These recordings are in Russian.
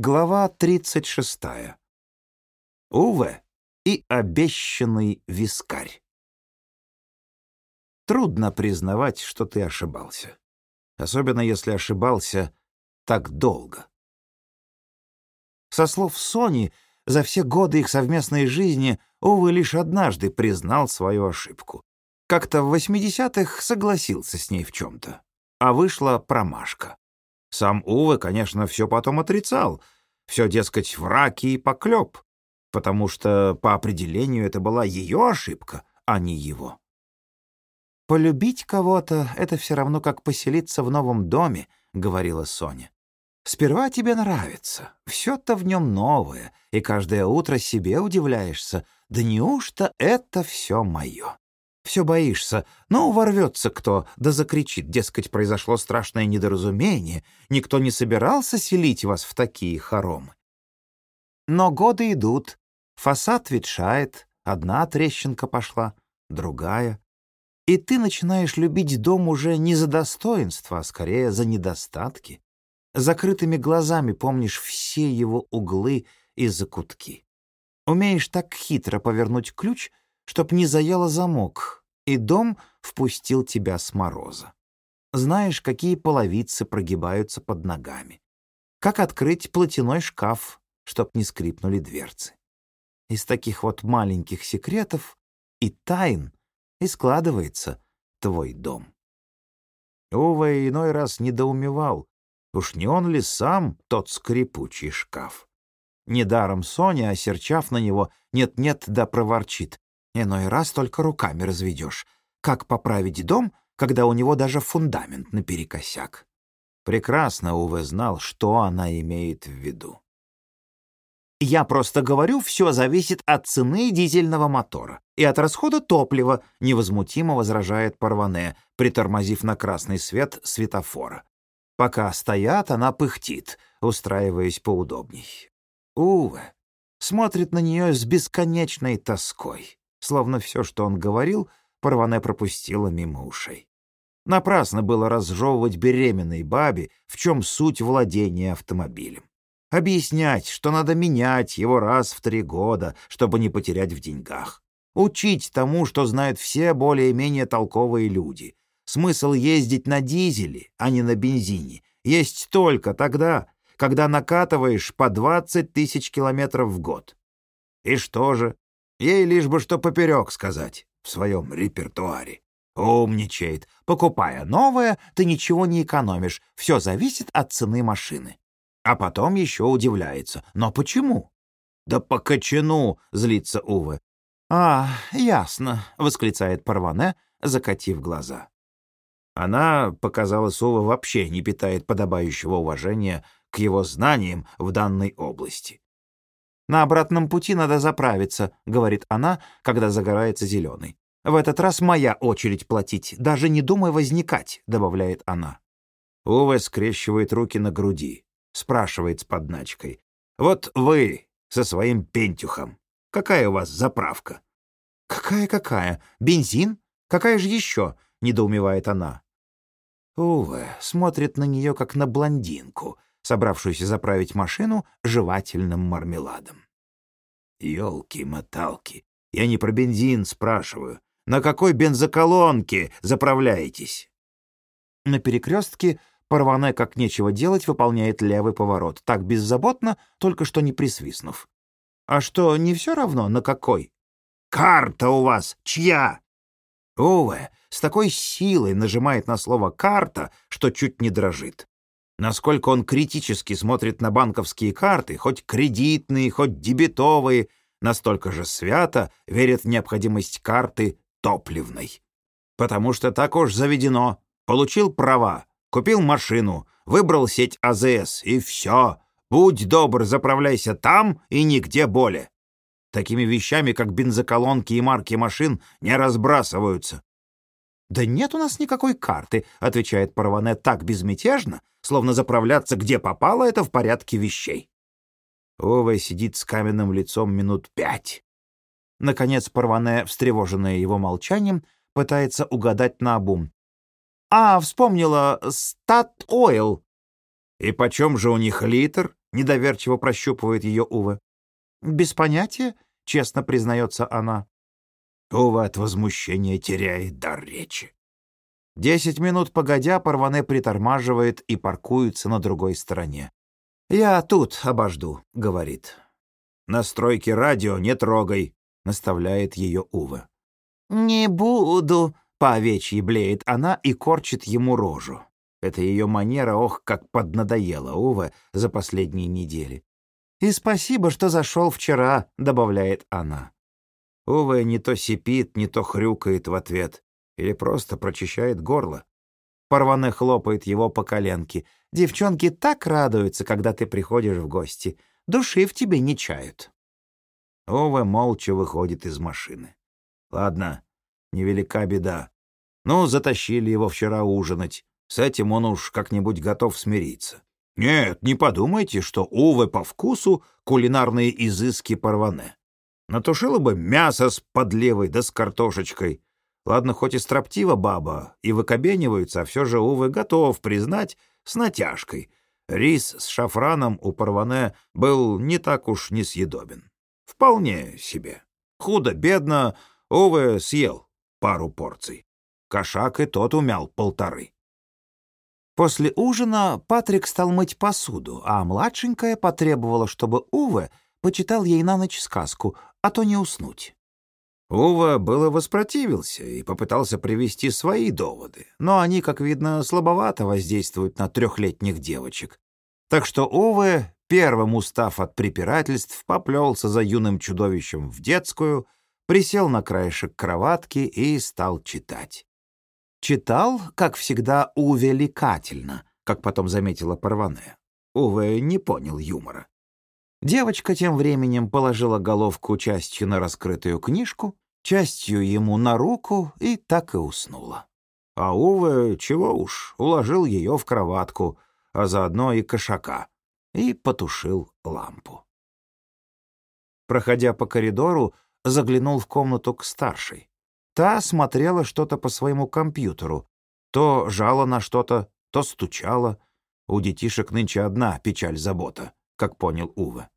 Глава 36. Уве и обещанный вискарь. Трудно признавать, что ты ошибался. Особенно если ошибался так долго. Со слов Сони, за все годы их совместной жизни Уве лишь однажды признал свою ошибку. Как-то в 80-х согласился с ней в чем-то, а вышла промашка. Сам Уве, конечно, все потом отрицал. Все, дескать, враки и поклеп, потому что по определению это была ее ошибка, а не его. «Полюбить кого-то — это все равно, как поселиться в новом доме», — говорила Соня. «Сперва тебе нравится, все-то в нем новое, и каждое утро себе удивляешься, да неужто это все мое?» Все боишься, но ворвется кто, да закричит, дескать, произошло страшное недоразумение, никто не собирался селить вас в такие хоромы. Но годы идут, фасад ветшает, одна трещинка пошла, другая. И ты начинаешь любить дом уже не за достоинство, а скорее за недостатки. Закрытыми глазами помнишь все его углы и закутки. Умеешь так хитро повернуть ключ, чтоб не заяло замок, и дом впустил тебя с мороза. Знаешь, какие половицы прогибаются под ногами. Как открыть платяной шкаф, чтоб не скрипнули дверцы. Из таких вот маленьких секретов и тайн и складывается твой дом. Ува иной раз недоумевал, уж не он ли сам тот скрипучий шкаф. Недаром Соня, осерчав на него, нет-нет да проворчит. Иной раз только руками разведешь. Как поправить дом, когда у него даже фундамент наперекосяк? Прекрасно Уве знал, что она имеет в виду. «Я просто говорю, все зависит от цены дизельного мотора и от расхода топлива», — невозмутимо возражает Парване, притормозив на красный свет светофора. Пока стоят, она пыхтит, устраиваясь поудобней. Уве смотрит на нее с бесконечной тоской словно все, что он говорил, Парване пропустила мимо ушей. Напрасно было разжевывать беременной бабе, в чем суть владения автомобилем. Объяснять, что надо менять его раз в три года, чтобы не потерять в деньгах. Учить тому, что знают все более-менее толковые люди. Смысл ездить на дизеле, а не на бензине, есть только тогда, когда накатываешь по 20 тысяч километров в год. И что же, Ей лишь бы что поперек сказать в своем репертуаре. Умничает. Покупая новое, ты ничего не экономишь. Все зависит от цены машины. А потом еще удивляется. Но почему? Да по кочану, злится Уве. А, ясно, восклицает Парване, закатив глаза. Она, показалось, Уве вообще не питает подобающего уважения к его знаниям в данной области. «На обратном пути надо заправиться», — говорит она, когда загорается зеленый. «В этот раз моя очередь платить, даже не думай возникать», — добавляет она. Уве скрещивает руки на груди, спрашивает с подначкой. «Вот вы со своим пентюхом, какая у вас заправка?» «Какая-какая? Бензин? Какая же еще?» — недоумевает она. Уве смотрит на нее, как на блондинку, собравшуюся заправить машину жевательным мармеладом. «Елки-моталки, я не про бензин спрашиваю. На какой бензоколонке заправляетесь?» На перекрестке Парване, как нечего делать, выполняет левый поворот, так беззаботно, только что не присвистнув. «А что, не все равно, на какой?» «Карта у вас чья?» Уве с такой силой нажимает на слово «карта», что чуть не дрожит насколько он критически смотрит на банковские карты, хоть кредитные, хоть дебетовые, настолько же свято верит в необходимость карты топливной. Потому что так уж заведено. Получил права, купил машину, выбрал сеть АЗС, и все. Будь добр, заправляйся там и нигде более. Такими вещами, как бензоколонки и марки машин, не разбрасываются. «Да нет у нас никакой карты», — отвечает Парване так безмятежно, словно заправляться где попало — это в порядке вещей. Ова сидит с каменным лицом минут пять. Наконец Парване, встревоженная его молчанием, пытается угадать на обум. «А, вспомнила, Стат Ойл». «И почем же у них литр?» — недоверчиво прощупывает ее Ува. «Без понятия», — честно признается она. Ува от возмущения теряет дар речи. Десять минут погодя, Парване притормаживает и паркуется на другой стороне. «Я тут обожду», — говорит. «Настройки радио не трогай», — наставляет ее Ува. «Не буду», — по овечьи блеет она и корчит ему рожу. Это ее манера, ох, как поднадоела Ува за последние недели. «И спасибо, что зашел вчера», — добавляет она. Ува не то сипит, не то хрюкает в ответ или просто прочищает горло. Парване хлопает его по коленке. «Девчонки так радуются, когда ты приходишь в гости. Души в тебе не чают». Ова молча выходит из машины. «Ладно, невелика беда. Ну, затащили его вчера ужинать. С этим он уж как-нибудь готов смириться. Нет, не подумайте, что Уве по вкусу кулинарные изыски Парване. Натушила бы мясо с подливой да с картошечкой, Ладно, хоть и строптива баба, и выкобениваются, а все же, увы, готов признать с натяжкой. Рис с шафраном у Парване был не так уж несъедобен. Вполне себе. Худо-бедно, увы, съел пару порций. Кошак и тот умял полторы. После ужина Патрик стал мыть посуду, а младшенькая потребовала, чтобы Уве почитал ей на ночь сказку, а то не уснуть. Ува было воспротивился и попытался привести свои доводы, но они, как видно, слабовато воздействуют на трехлетних девочек. Так что Уве, первым устав от препирательств, поплелся за юным чудовищем в детскую, присел на краешек кроватки и стал читать. Читал, как всегда, увеликательно, как потом заметила Парване. Уве не понял юмора. Девочка тем временем положила головку частью на раскрытую книжку, частью ему на руку и так и уснула. А Уве, чего уж, уложил ее в кроватку, а заодно и кошака, и потушил лампу. Проходя по коридору, заглянул в комнату к старшей. Та смотрела что-то по своему компьютеру, то жала на что-то, то стучала. У детишек нынче одна печаль-забота как понял Ува.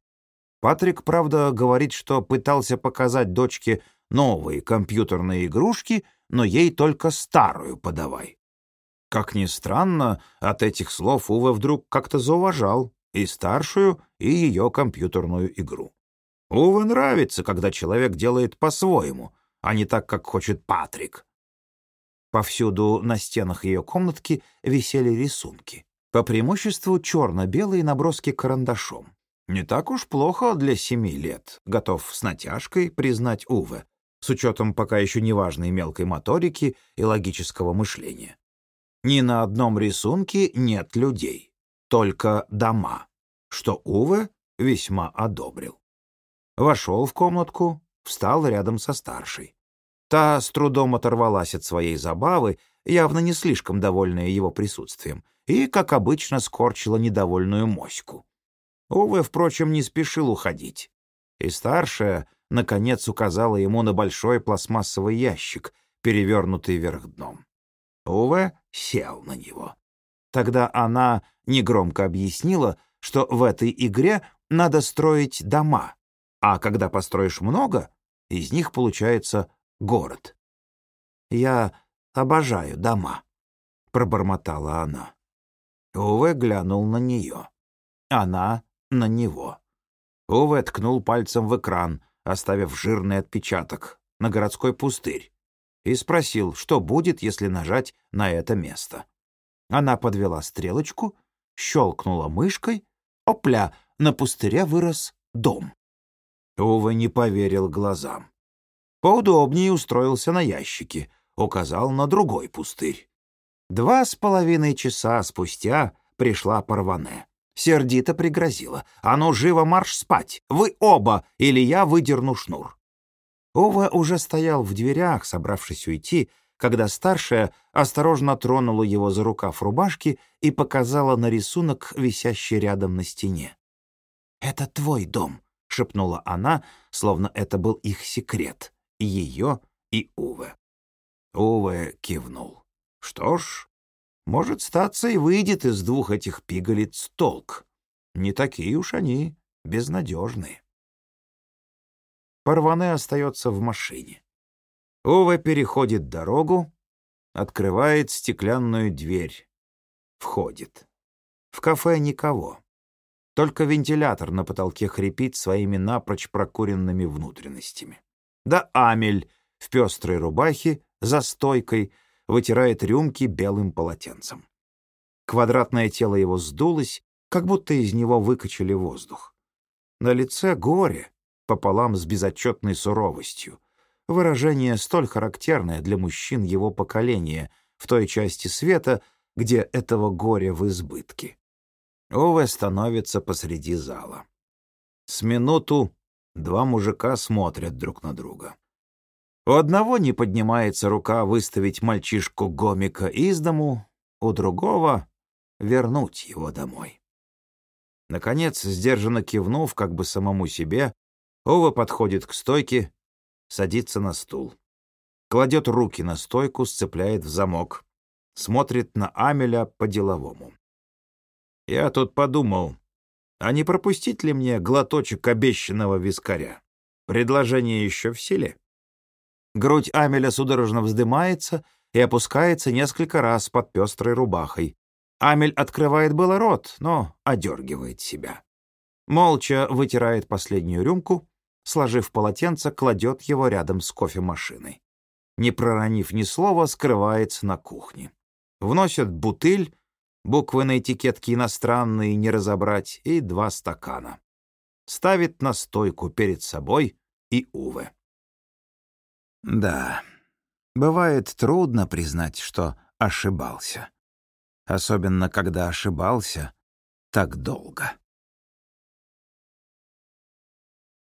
Патрик, правда, говорит, что пытался показать дочке новые компьютерные игрушки, но ей только старую подавай. Как ни странно, от этих слов Ува вдруг как-то зауважал и старшую, и ее компьютерную игру. Уве нравится, когда человек делает по-своему, а не так, как хочет Патрик. Повсюду на стенах ее комнатки висели рисунки. По преимуществу черно-белые наброски карандашом. Не так уж плохо для семи лет, готов с натяжкой признать Уве, с учетом пока еще неважной мелкой моторики и логического мышления. Ни на одном рисунке нет людей, только дома, что Уве весьма одобрил. Вошел в комнатку, встал рядом со старшей. Та с трудом оторвалась от своей забавы, явно не слишком довольная его присутствием, и, как обычно, скорчила недовольную моську. Увы, впрочем, не спешил уходить. И старшая, наконец, указала ему на большой пластмассовый ящик, перевернутый вверх дном. Уве сел на него. Тогда она негромко объяснила, что в этой игре надо строить дома, а когда построишь много, из них получается город. «Я обожаю дома», — пробормотала она. Уве глянул на нее. Она на него. Уве ткнул пальцем в экран, оставив жирный отпечаток, на городской пустырь, и спросил, что будет, если нажать на это место. Она подвела стрелочку, щелкнула мышкой, опля, на пустыре вырос дом. Уве не поверил глазам. Поудобнее устроился на ящике, указал на другой пустырь. Два с половиной часа спустя пришла Парване. Сердито пригрозила. «А ну, живо марш спать! Вы оба, или я выдерну шнур!» Ова уже стоял в дверях, собравшись уйти, когда старшая осторожно тронула его за рукав рубашки и показала на рисунок, висящий рядом на стене. «Это твой дом», — шепнула она, словно это был их секрет, ее и Уве. Уве кивнул. Что ж, Может, статься и выйдет из двух этих пигалиц толк. Не такие уж они безнадежные. Парване остается в машине. Ова переходит дорогу, открывает стеклянную дверь. Входит. В кафе никого. Только вентилятор на потолке хрипит своими напрочь прокуренными внутренностями. Да Амель в пестрой рубахе за стойкой вытирает рюмки белым полотенцем. Квадратное тело его сдулось, как будто из него выкачали воздух. На лице горе, пополам с безотчетной суровостью. Выражение столь характерное для мужчин его поколения в той части света, где этого горя в избытке. Ове становится посреди зала. С минуту два мужика смотрят друг на друга. У одного не поднимается рука выставить мальчишку-гомика из дому, у другого — вернуть его домой. Наконец, сдержанно кивнув, как бы самому себе, Ова подходит к стойке, садится на стул. Кладет руки на стойку, сцепляет в замок. Смотрит на Амеля по-деловому. Я тут подумал, а не пропустить ли мне глоточек обещанного вискаря? Предложение еще в силе. Грудь Амеля судорожно вздымается и опускается несколько раз под пестрой рубахой. Амель открывает было рот, но одергивает себя. Молча вытирает последнюю рюмку, сложив полотенце, кладет его рядом с кофемашиной. Не проронив ни слова, скрывается на кухне. Вносят бутыль, буквы на этикетке иностранные не разобрать, и два стакана. Ставит на стойку перед собой и Уве. Да, бывает трудно признать, что ошибался. Особенно, когда ошибался так долго.